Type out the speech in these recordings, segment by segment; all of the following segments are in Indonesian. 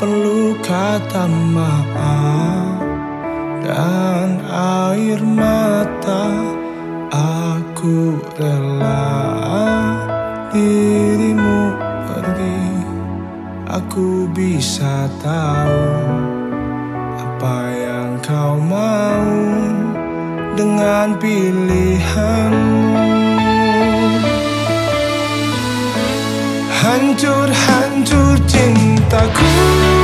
perlu kata maaf dan air mata? Aku rela dirimu pergi. Aku bisa tahu apa yang kau mau dengan pilihanmu. Hancur-hancur cintaku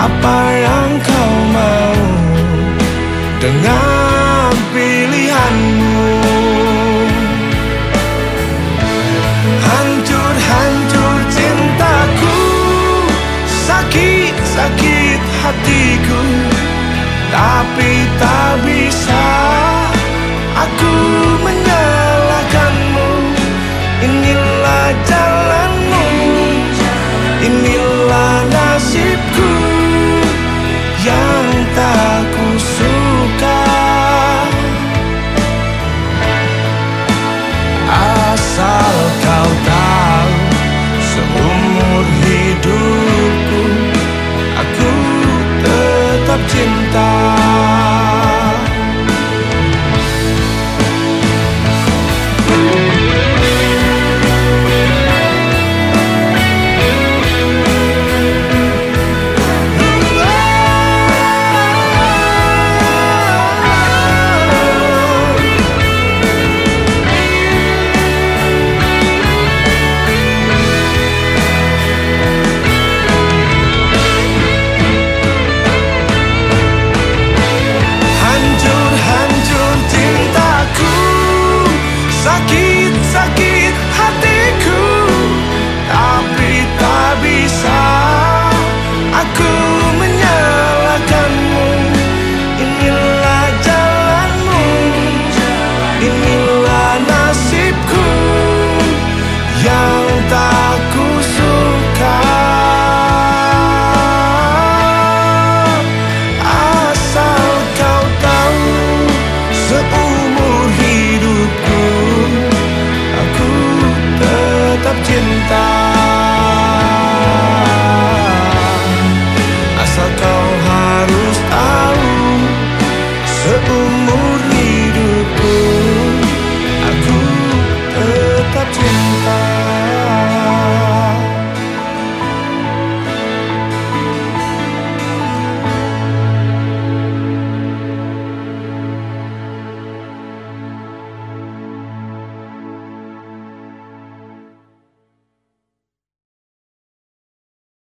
apa yang kau mau dengan pilihanmu? Hancur-hancur cintaku sakit-sakit hatiku. Tapi tak bisa aku menyalahkanmu. Inilah jalan